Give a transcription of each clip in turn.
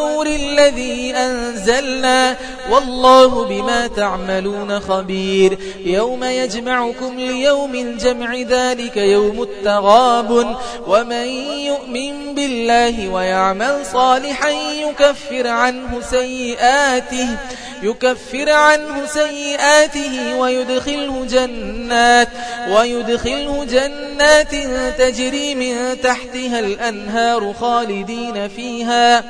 والنور الذي أنزلنا والله بما تعملون خبير يوم يجمعكم ليوم الجمع ذلك يوم التغاب ومن يؤمن بالله ويعمل صالحا يكفر عنه سيئاته يكفر عنه سيئاته ويدخله جنات ويدخله جنات تجري من تحتها الأنهار خالدين فيها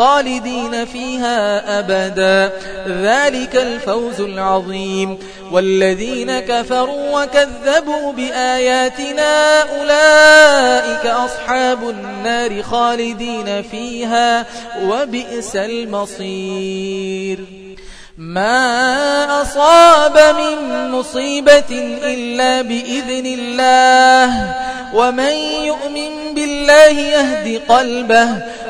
خالدين فيها أبدا. ذلك الفوز العظيم. والذين كفروا وكذبوا بآياتنا أولئك أصحاب النار خالدين فيها وبئس المصير. ما أصاب من مصيبة إلا بإذن الله. ومن يؤمن بالله يهد قلبه.